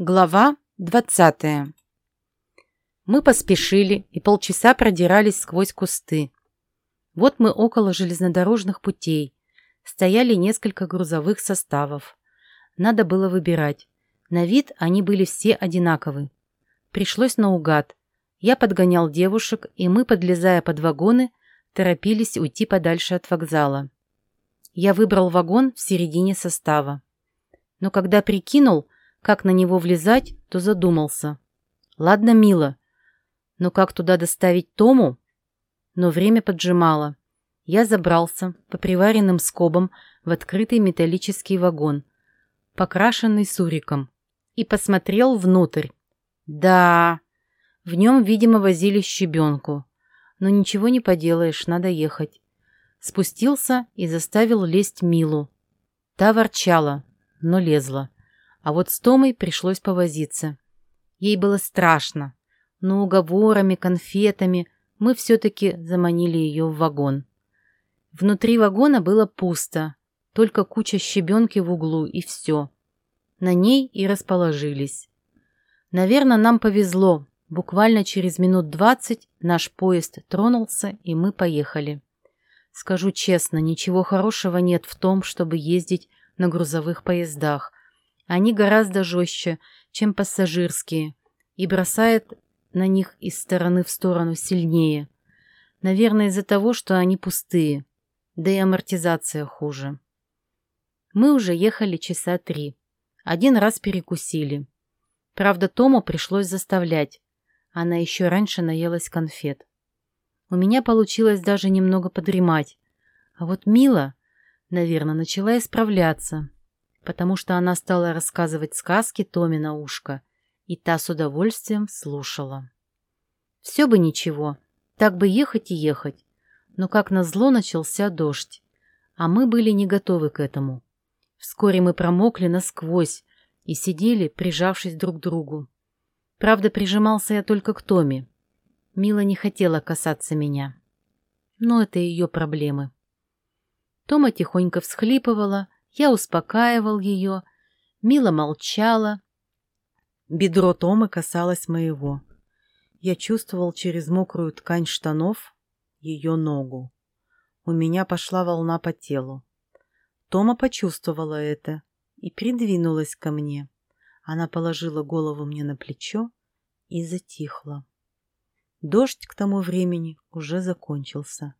Глава двадцатая Мы поспешили и полчаса продирались сквозь кусты. Вот мы около железнодорожных путей. Стояли несколько грузовых составов. Надо было выбирать. На вид они были все одинаковы. Пришлось наугад. Я подгонял девушек, и мы, подлезая под вагоны, торопились уйти подальше от вокзала. Я выбрал вагон в середине состава. Но когда прикинул, как на него влезать, то задумался. Ладно, мило, но как туда доставить Тому? Но время поджимало. Я забрался по приваренным скобам в открытый металлический вагон, покрашенный суриком, и посмотрел внутрь. Да, в нем, видимо, возили щебенку. Но ничего не поделаешь, надо ехать. Спустился и заставил лезть Милу. Та ворчала, но лезла. А вот с Томой пришлось повозиться. Ей было страшно, но уговорами, конфетами мы все-таки заманили ее в вагон. Внутри вагона было пусто, только куча щебенки в углу и все. На ней и расположились. Наверное, нам повезло. Буквально через минут двадцать наш поезд тронулся, и мы поехали. Скажу честно, ничего хорошего нет в том, чтобы ездить на грузовых поездах. Они гораздо жестче, чем пассажирские, и бросает на них из стороны в сторону сильнее. Наверное, из-за того, что они пустые, да и амортизация хуже. Мы уже ехали часа три. Один раз перекусили. Правда, Тому пришлось заставлять. Она еще раньше наелась конфет. У меня получилось даже немного подремать. А вот Мила, наверное, начала исправляться потому что она стала рассказывать сказки Томе на ушко, и та с удовольствием слушала. Все бы ничего, так бы ехать и ехать, но как назло начался дождь, а мы были не готовы к этому. Вскоре мы промокли насквозь и сидели, прижавшись друг к другу. Правда, прижимался я только к Томе. Мила не хотела касаться меня. Но это ее проблемы. Тома тихонько всхлипывала, я успокаивал ее. Мила молчала. Бедро Томы касалось моего. Я чувствовал через мокрую ткань штанов ее ногу. У меня пошла волна по телу. Тома почувствовала это и придвинулась ко мне. Она положила голову мне на плечо и затихла. Дождь к тому времени уже закончился.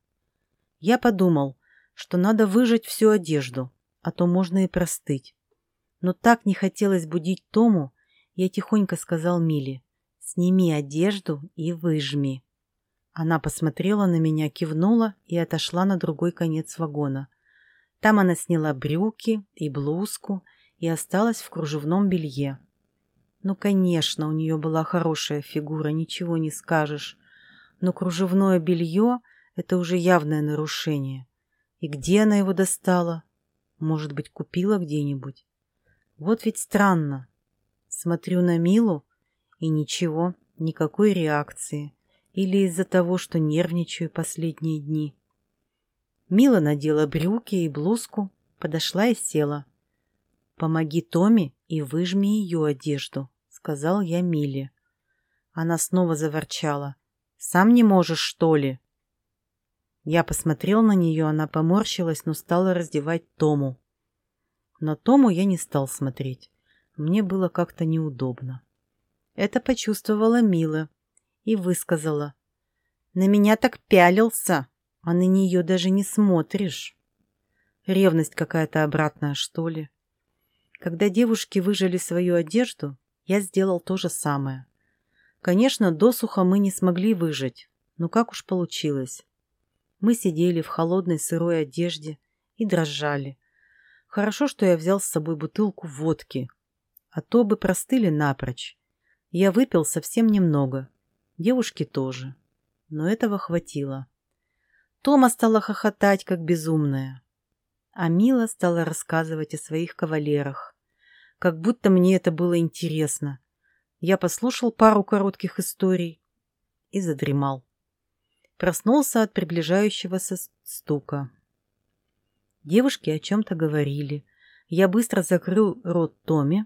Я подумал, что надо выжать всю одежду, а то можно и простыть. Но так не хотелось будить Тому, я тихонько сказал Миле, «Сними одежду и выжми». Она посмотрела на меня, кивнула и отошла на другой конец вагона. Там она сняла брюки и блузку и осталась в кружевном белье. Ну, конечно, у нее была хорошая фигура, ничего не скажешь. Но кружевное белье — это уже явное нарушение. И где она его достала? Может быть, купила где-нибудь? Вот ведь странно. Смотрю на Милу, и ничего, никакой реакции. Или из-за того, что нервничаю последние дни. Мила надела брюки и блузку, подошла и села. «Помоги Томе и выжми ее одежду», — сказал я Миле. Она снова заворчала. «Сам не можешь, что ли?» Я посмотрел на нее, она поморщилась, но стала раздевать Тому. На Тому я не стал смотреть. Мне было как-то неудобно. Это почувствовала Мила и высказала. «На меня так пялился, а на нее даже не смотришь». Ревность какая-то обратная, что ли. Когда девушки выжили свою одежду, я сделал то же самое. Конечно, досуха мы не смогли выжить, но как уж получилось. Мы сидели в холодной сырой одежде и дрожали. Хорошо, что я взял с собой бутылку водки, а то бы простыли напрочь. Я выпил совсем немного, девушки тоже, но этого хватило. Тома стала хохотать, как безумная, а Мила стала рассказывать о своих кавалерах, как будто мне это было интересно. Я послушал пару коротких историй и задремал. Проснулся от приближающегося стука. Девушки о чем-то говорили. Я быстро закрыл рот Томи.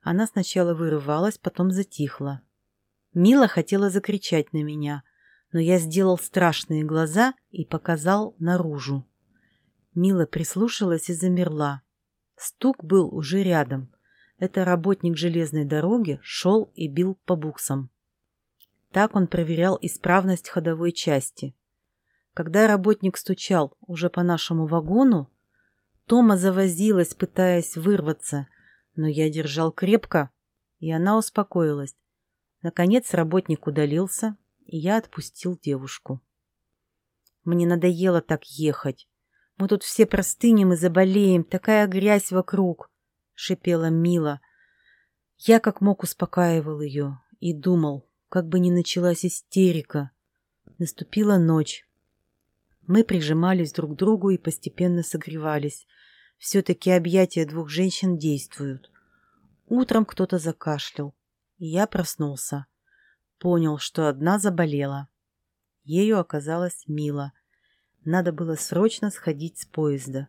Она сначала вырывалась, потом затихла. Мила хотела закричать на меня, но я сделал страшные глаза и показал наружу. Мила прислушалась и замерла. Стук был уже рядом. Это работник железной дороги шел и бил по буксам. Так он проверял исправность ходовой части. Когда работник стучал уже по нашему вагону, Тома завозилась, пытаясь вырваться, но я держал крепко, и она успокоилась. Наконец работник удалился, и я отпустил девушку. Мне надоело так ехать. Мы тут все простынем и заболеем, такая грязь вокруг, — шипела Мила. Я как мог успокаивал ее и думал, как бы ни началась истерика. Наступила ночь. Мы прижимались друг к другу и постепенно согревались. Все-таки объятия двух женщин действуют. Утром кто-то закашлял, и я проснулся. Понял, что одна заболела. Ею оказалась Мила. Надо было срочно сходить с поезда.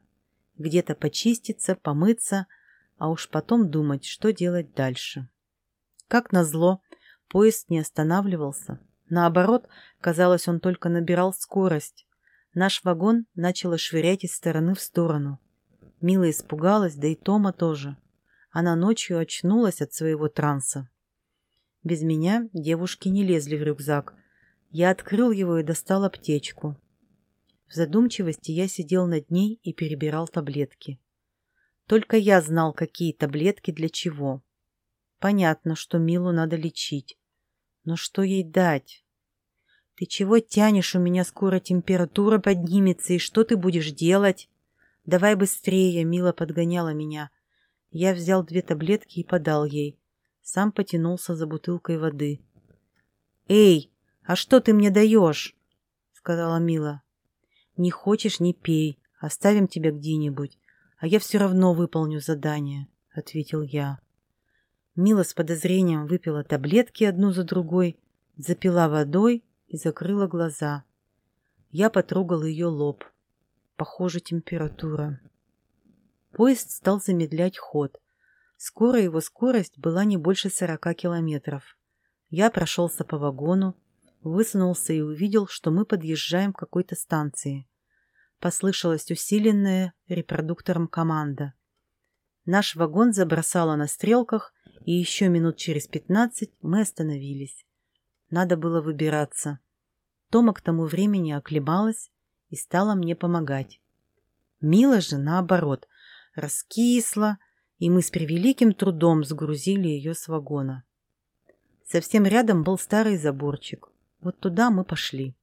Где-то почиститься, помыться, а уж потом думать, что делать дальше. Как назло, поезд не останавливался. Наоборот, казалось, он только набирал скорость. Наш вагон начало швырять из стороны в сторону. Мила испугалась, да и Тома тоже. Она ночью очнулась от своего транса. Без меня девушки не лезли в рюкзак. Я открыл его и достал аптечку. В задумчивости я сидел над ней и перебирал таблетки. Только я знал, какие таблетки для чего. Понятно, что Милу надо лечить. Но что ей дать? Ты чего тянешь? У меня скоро температура поднимется, и что ты будешь делать? Давай быстрее, Мила подгоняла меня. Я взял две таблетки и подал ей. Сам потянулся за бутылкой воды. «Эй, а что ты мне даешь?» — сказала Мила. «Не хочешь — не пей. Оставим тебя где-нибудь. А я все равно выполню задание», — ответил я. Мила с подозрением выпила таблетки одну за другой, запила водой и закрыла глаза. Я потрогал ее лоб. Похоже, температура. Поезд стал замедлять ход. Скоро его скорость была не больше сорока километров. Я прошелся по вагону, высунулся и увидел, что мы подъезжаем к какой-то станции. Послышалась усиленная репродуктором команда. Наш вагон забросало на стрелках, и еще минут через пятнадцать мы остановились. Надо было выбираться. Тома к тому времени оклемалась и стала мне помогать. Мила же, наоборот, раскисла, и мы с превеликим трудом сгрузили ее с вагона. Совсем рядом был старый заборчик. Вот туда мы пошли.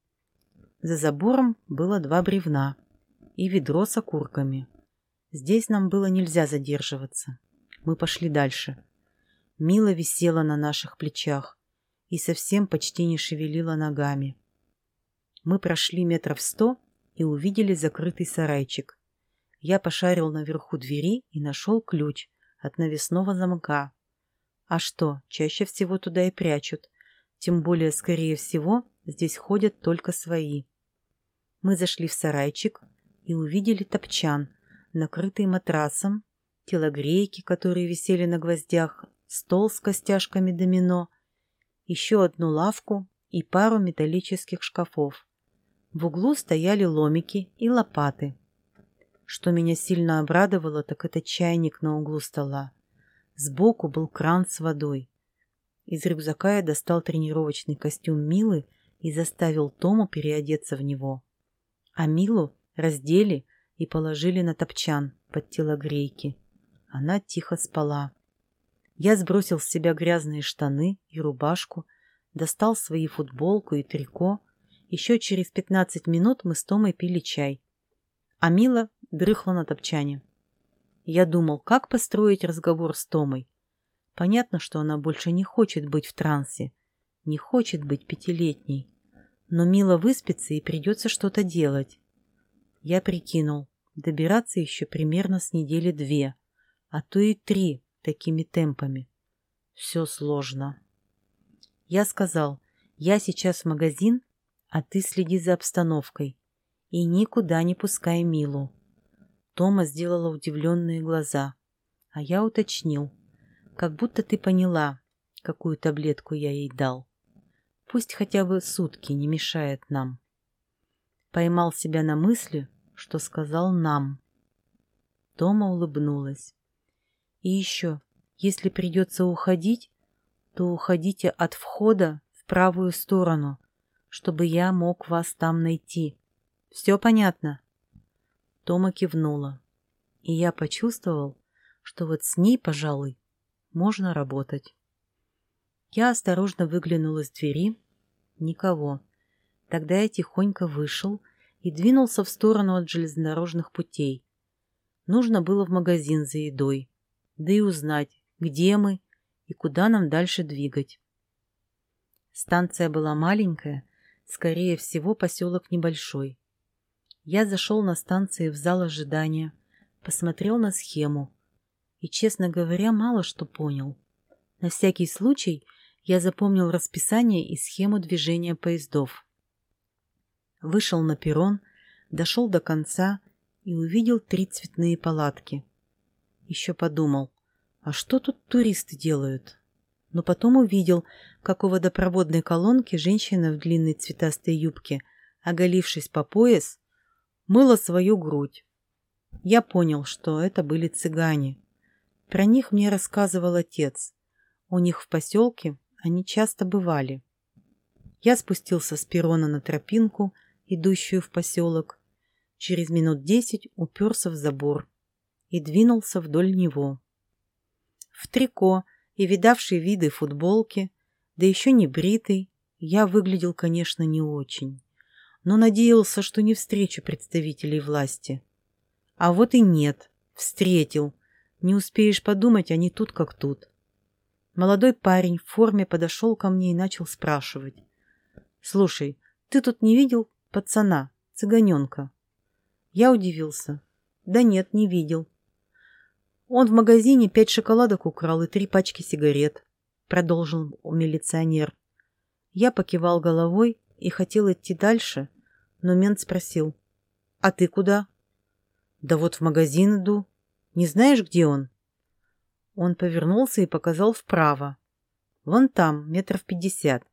За забором было два бревна и ведро с окурками. Здесь нам было нельзя задерживаться. Мы пошли дальше. Мила висела на наших плечах и совсем почти не шевелила ногами. Мы прошли метров сто и увидели закрытый сарайчик. Я пошарил наверху двери и нашел ключ от навесного замка. А что, чаще всего туда и прячут. Тем более, скорее всего, здесь ходят только свои. Мы зашли в сарайчик и увидели топчан, накрытый матрасом, телогрейки, которые висели на гвоздях, стол с костяшками домино, еще одну лавку и пару металлических шкафов. В углу стояли ломики и лопаты. Что меня сильно обрадовало, так это чайник на углу стола. Сбоку был кран с водой. Из рюкзака я достал тренировочный костюм Милы и заставил Тому переодеться в него. А Милу раздели и положили на топчан под телогрейки. Она тихо спала. Я сбросил с себя грязные штаны и рубашку, достал свои футболку и трико. Еще через пятнадцать минут мы с Томой пили чай. А Мила дрыхла на топчане. Я думал, как построить разговор с Томой. Понятно, что она больше не хочет быть в трансе, не хочет быть пятилетней. Но Мила выспится и придется что-то делать. Я прикинул, добираться еще примерно с недели две, а то и три такими темпами. Все сложно. Я сказал, я сейчас в магазин, а ты следи за обстановкой и никуда не пускай Милу. Тома сделала удивленные глаза, а я уточнил. как будто ты поняла, какую таблетку я ей дал. Пусть хотя бы сутки не мешает нам. Поймал себя на мысли, что сказал нам. Тома улыбнулась. И еще, если придется уходить, то уходите от входа в правую сторону, чтобы я мог вас там найти. Все понятно?» Тома кивнула, и я почувствовал, что вот с ней, пожалуй, можно работать. Я осторожно выглянул из двери. Никого. Тогда я тихонько вышел и двинулся в сторону от железнодорожных путей. Нужно было в магазин за едой, да и узнать, где мы и куда нам дальше двигать. Станция была маленькая, скорее всего, поселок небольшой. Я зашел на станции в зал ожидания, посмотрел на схему и, честно говоря, мало что понял. На всякий случай я запомнил расписание и схему движения поездов. Вышел на перрон, дошел до конца и увидел три цветные палатки. Еще подумал, а что тут туристы делают? Но потом увидел, как у водопроводной колонки женщина в длинной цветастой юбке, оголившись по пояс, мыла свою грудь. Я понял, что это были цыгане. Про них мне рассказывал отец. У них в поселке они часто бывали. Я спустился с перрона на тропинку, идущую в поселок. Через минут десять уперся в забор и двинулся вдоль него в трико и видавший виды футболки, да еще не бритый, я выглядел, конечно, не очень, но надеялся, что не встречу представителей власти. А вот и нет, встретил. Не успеешь подумать, они тут как тут. Молодой парень в форме подошел ко мне и начал спрашивать. «Слушай, ты тут не видел пацана, цыганенка?» Я удивился. «Да нет, не видел. Он в магазине пять шоколадок украл и три пачки сигарет, продолжил милиционер. Я покивал головой и хотел идти дальше, но мент спросил. «А ты куда?» «Да вот в магазин иду. Не знаешь, где он?» Он повернулся и показал вправо. «Вон там, метров пятьдесят.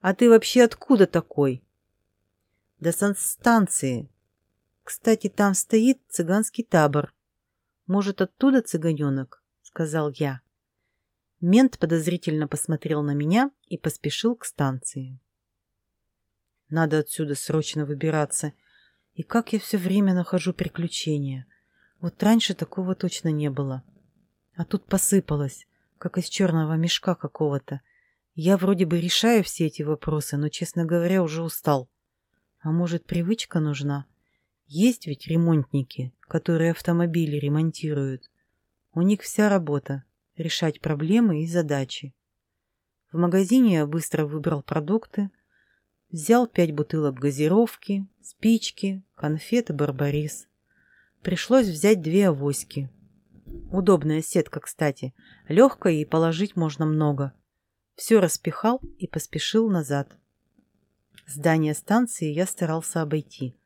А ты вообще откуда такой?» «До станции. Кстати, там стоит цыганский табор. Может, оттуда цыганенок?» — сказал я. Мент подозрительно посмотрел на меня и поспешил к станции. «Надо отсюда срочно выбираться. И как я все время нахожу приключения. Вот раньше такого точно не было. А тут посыпалось, как из черного мешка какого-то. Я вроде бы решаю все эти вопросы, но, честно говоря, уже устал. А может, привычка нужна?» Есть ведь ремонтники, которые автомобили ремонтируют. У них вся работа – решать проблемы и задачи. В магазине я быстро выбрал продукты, взял пять бутылок газировки, спички, конфеты «Барбарис». Пришлось взять две авоськи. Удобная сетка, кстати, легкая и положить можно много. Все распихал и поспешил назад. Здание станции я старался обойти –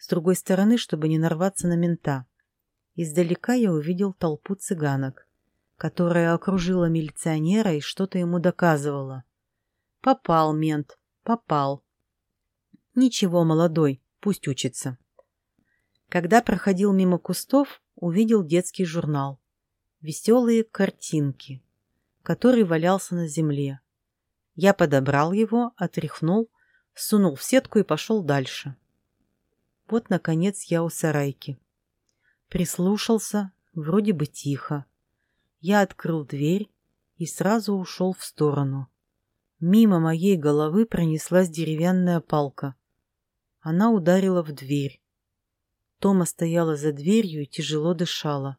с другой стороны, чтобы не нарваться на мента. Издалека я увидел толпу цыганок, которая окружила милиционера и что-то ему доказывала. Попал мент, попал. Ничего, молодой, пусть учится. Когда проходил мимо кустов, увидел детский журнал. «Веселые картинки», который валялся на земле. Я подобрал его, отряхнул, сунул в сетку и пошел дальше. Вот, наконец, я у сарайки. Прислушался, вроде бы тихо. Я открыл дверь и сразу ушел в сторону. Мимо моей головы пронеслась деревянная палка. Она ударила в дверь. Тома стояла за дверью и тяжело дышала.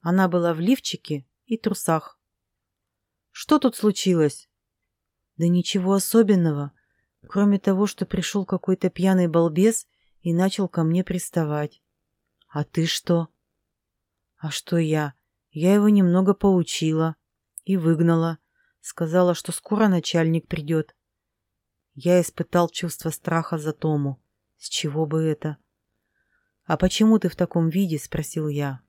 Она была в лифчике и трусах. «Что тут случилось?» «Да ничего особенного, кроме того, что пришел какой-то пьяный балбес и начал ко мне приставать. «А ты что?» «А что я? Я его немного поучила и выгнала. Сказала, что скоро начальник придет. Я испытал чувство страха за Тому. С чего бы это? «А почему ты в таком виде?» — спросил я.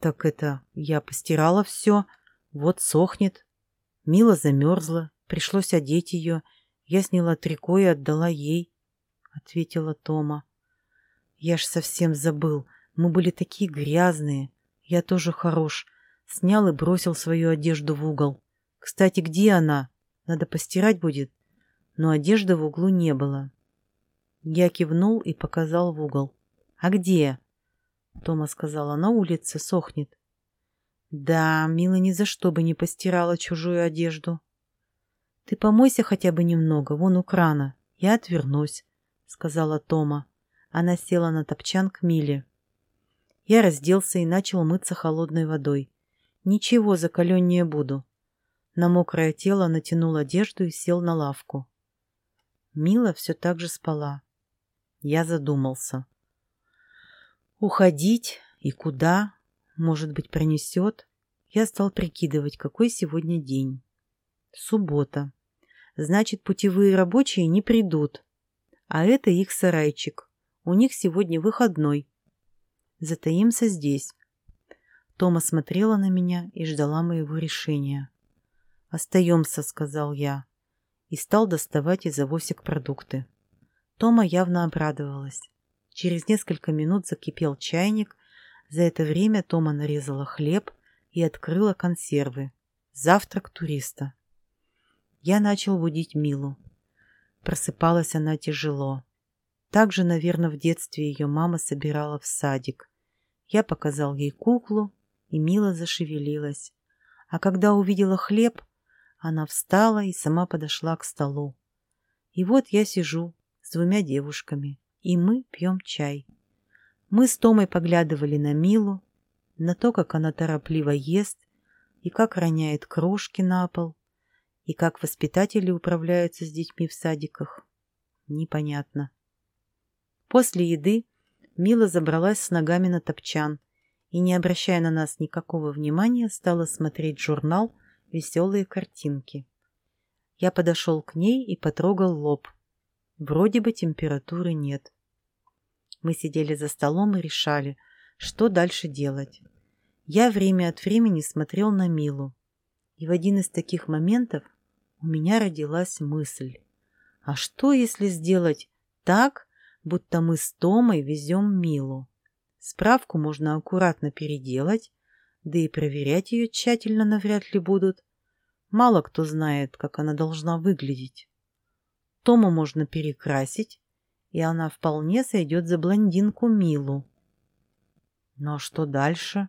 «Так это, я постирала все», Вот сохнет. Мила замерзла, пришлось одеть ее. Я сняла трико и отдала ей, — ответила Тома. Я ж совсем забыл. Мы были такие грязные. Я тоже хорош. Снял и бросил свою одежду в угол. Кстати, где она? Надо постирать будет. Но одежды в углу не было. Я кивнул и показал в угол. «А где?» Тома сказала, на улице сохнет. Да, Мила ни за что бы не постирала чужую одежду. Ты помойся хотя бы немного, вон у крана. Я отвернусь, сказала Тома. Она села на топчан к Миле. Я разделся и начал мыться холодной водой. Ничего, закаленнее буду. На мокрое тело натянул одежду и сел на лавку. Мила все так же спала. Я задумался. Уходить и куда? Может быть, пронесет? Я стал прикидывать, какой сегодня день. Суббота. Значит, путевые рабочие не придут. А это их сарайчик. У них сегодня выходной. Затаимся здесь. Тома смотрела на меня и ждала моего решения. «Остаемся», — сказал я, и стал доставать из авосик продукты. Тома явно обрадовалась. Через несколько минут закипел чайник, за это время Тома нарезала хлеб и открыла консервы. Завтрак туриста. Я начал будить Милу. Просыпалась она тяжело. Так же, наверное, в детстве ее мама собирала в садик. Я показал ей куклу, и Мила зашевелилась. А когда увидела хлеб, она встала и сама подошла к столу. И вот я сижу с двумя девушками, и мы пьем чай. Мы с Томой поглядывали на Милу, на то, как она торопливо ест, и как роняет крошки на пол, и как воспитатели управляются с детьми в садиках. Непонятно. После еды Мила забралась с ногами на топчан и, не обращая на нас никакого внимания, стала смотреть журнал «Веселые картинки». Я подошел к ней и потрогал лоб. Вроде бы температуры нет. Мы сидели за столом и решали, что дальше делать. Я время от времени смотрел на Милу. И в один из таких моментов у меня родилась мысль. А что, если сделать так, будто мы с Томой везем Милу? Справку можно аккуратно переделать, да и проверять ее тщательно навряд ли будут. Мало кто знает, как она должна выглядеть. Тому можно перекрасить, и она вполне сойдет за блондинку Милу. Но что дальше?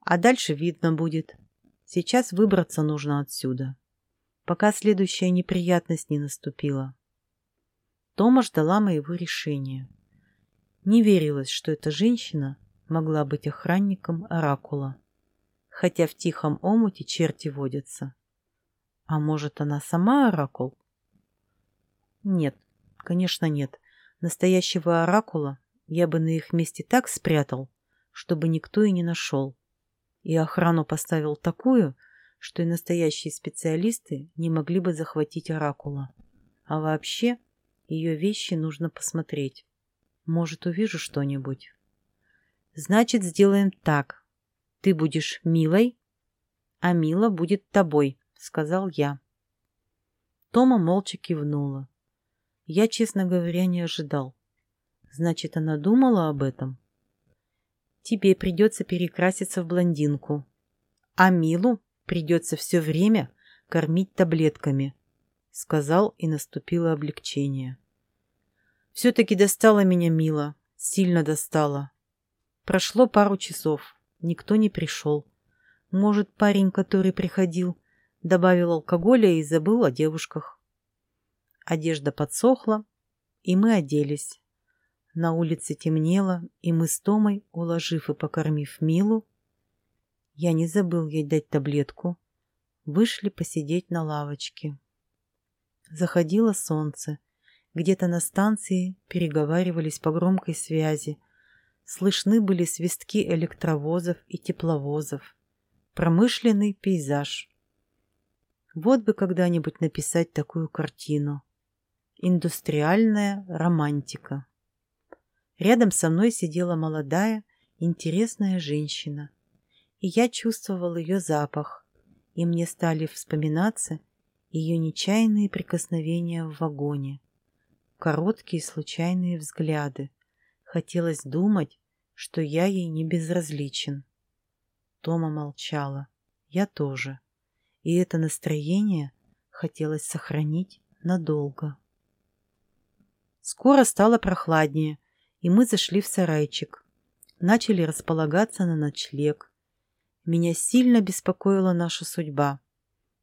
А дальше видно будет. Сейчас выбраться нужно отсюда, пока следующая неприятность не наступила. Тома ждала моего решения. Не верилось, что эта женщина могла быть охранником Оракула, хотя в тихом омуте черти водятся. А может, она сама Оракул? Нет, Конечно, нет. Настоящего оракула я бы на их месте так спрятал, чтобы никто и не нашел. И охрану поставил такую, что и настоящие специалисты не могли бы захватить оракула. А вообще, ее вещи нужно посмотреть. Может, увижу что-нибудь. Значит, сделаем так. Ты будешь Милой, а Мила будет тобой, сказал я. Тома молча кивнула. Я, честно говоря, не ожидал. Значит, она думала об этом? Тебе придется перекраситься в блондинку. А Милу придется все время кормить таблетками, сказал и наступило облегчение. Все-таки достала меня Мила, сильно достала. Прошло пару часов, никто не пришел. Может, парень, который приходил, добавил алкоголя и забыл о девушках. Одежда подсохла, и мы оделись. На улице темнело, и мы с Томой, уложив и покормив Милу, я не забыл ей дать таблетку, вышли посидеть на лавочке. Заходило солнце. Где-то на станции переговаривались по громкой связи. Слышны были свистки электровозов и тепловозов. Промышленный пейзаж. Вот бы когда-нибудь написать такую картину. Индустриальная романтика. Рядом со мной сидела молодая, интересная женщина. И я чувствовал ее запах, и мне стали вспоминаться ее нечаянные прикосновения в вагоне, короткие случайные взгляды. Хотелось думать, что я ей не безразличен. Тома молчала. Я тоже. И это настроение хотелось сохранить надолго. Скоро стало прохладнее, и мы зашли в сарайчик. Начали располагаться на ночлег. Меня сильно беспокоила наша судьба.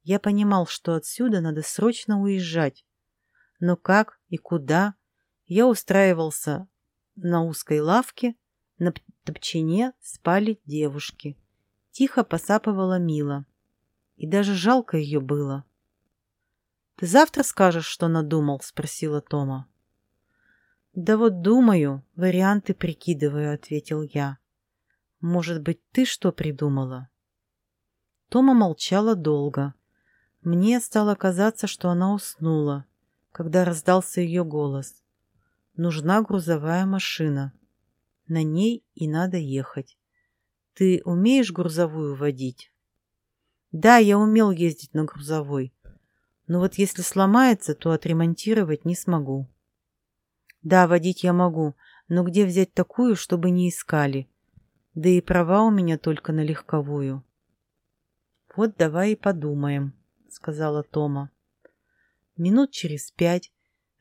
Я понимал, что отсюда надо срочно уезжать. Но как и куда я устраивался на узкой лавке, на топчине спали девушки. Тихо посапывала Мила. И даже жалко ее было. «Ты завтра скажешь, что надумал?» — спросила Тома. «Да вот думаю, варианты прикидываю», — ответил я. «Может быть, ты что придумала?» Тома молчала долго. Мне стало казаться, что она уснула, когда раздался ее голос. «Нужна грузовая машина. На ней и надо ехать. Ты умеешь грузовую водить?» «Да, я умел ездить на грузовой. Но вот если сломается, то отремонтировать не смогу». Да, водить я могу, но где взять такую, чтобы не искали? Да и права у меня только на легковую. Вот давай и подумаем, сказала Тома. Минут через пять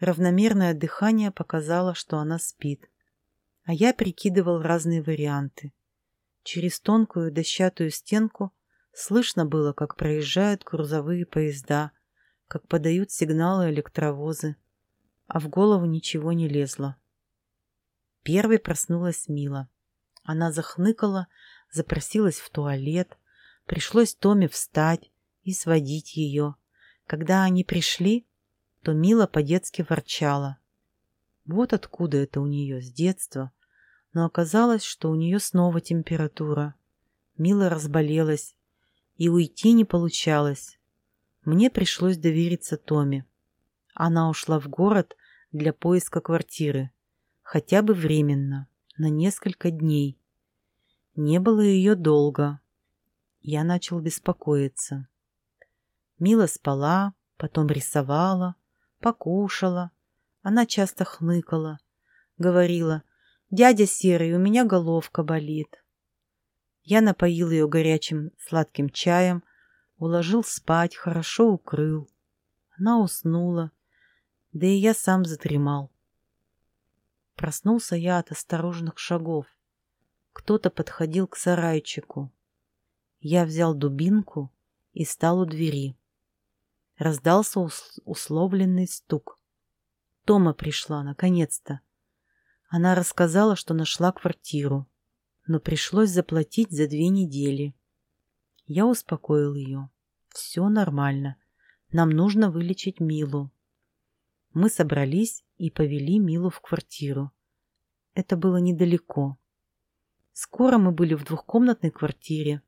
равномерное дыхание показало, что она спит. А я прикидывал разные варианты. Через тонкую дощатую стенку слышно было, как проезжают грузовые поезда, как подают сигналы электровозы, а в голову ничего не лезло. Первой проснулась Мила. Она захныкала, запросилась в туалет. Пришлось Томе встать и сводить ее. Когда они пришли, то Мила по-детски ворчала. Вот откуда это у нее, с детства. Но оказалось, что у нее снова температура. Мила разболелась, и уйти не получалось. Мне пришлось довериться Томе. Она ушла в город для поиска квартиры, хотя бы временно, на несколько дней. Не было ее долго. Я начал беспокоиться. Мила спала, потом рисовала, покушала. Она часто хныкала, говорила, «Дядя Серый, у меня головка болит». Я напоил ее горячим сладким чаем, уложил спать, хорошо укрыл. Она уснула, да и я сам задремал. Проснулся я от осторожных шагов. Кто-то подходил к сарайчику. Я взял дубинку и стал у двери. Раздался ус условленный стук. Тома пришла, наконец-то. Она рассказала, что нашла квартиру, но пришлось заплатить за две недели. Я успокоил ее. Все нормально. Нам нужно вылечить Милу. Мы собрались и повели Милу в квартиру. Это было недалеко. Скоро мы были в двухкомнатной квартире.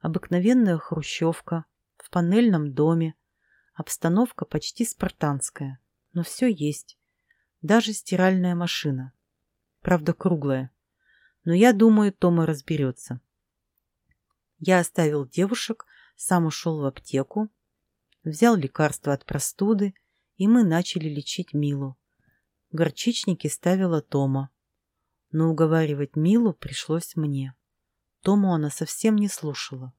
Обыкновенная хрущевка, в панельном доме. Обстановка почти спартанская, но все есть. Даже стиральная машина. Правда, круглая. Но я думаю, Тома разберется. Я оставил девушек, сам ушел в аптеку, взял лекарства от простуды и мы начали лечить Милу. Горчичники ставила Тома. Но уговаривать Милу пришлось мне. Тому она совсем не слушала.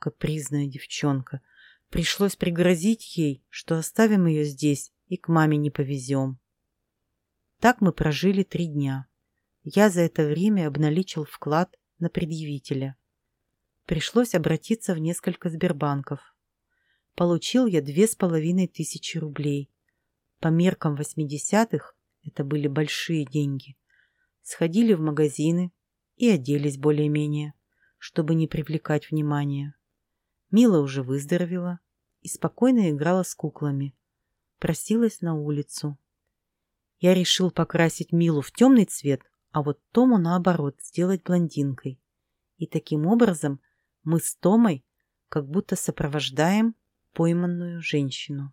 Капризная девчонка. Пришлось пригрозить ей, что оставим ее здесь и к маме не повезем. Так мы прожили три дня. Я за это время обналичил вклад на предъявителя. Пришлось обратиться в несколько Сбербанков. Получил я две с половиной тысячи рублей. По меркам 80-х это были большие деньги. Сходили в магазины и оделись более-менее, чтобы не привлекать внимания. Мила уже выздоровела и спокойно играла с куклами. Просилась на улицу. Я решил покрасить Милу в темный цвет, а вот Тому, наоборот, сделать блондинкой. И таким образом мы с Томой как будто сопровождаем пойманную женщину.